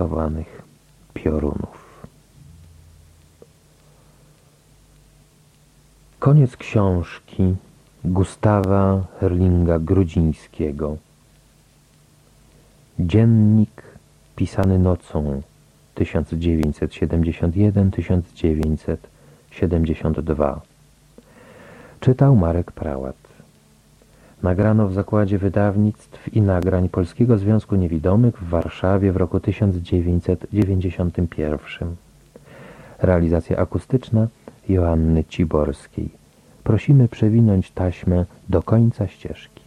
rozmaskowanych piorunów. Koniec książki Gustawa Herlinga Grudzińskiego. Dziennik pisany nocą 1971-1972 Czytał Marek Prałat Nagrano w Zakładzie Wydawnictw i Nagrań Polskiego Związku Niewidomych w Warszawie w roku 1991. Realizacja akustyczna Joanny Ciborskiej. Prosimy przewinąć taśmę do końca ścieżki.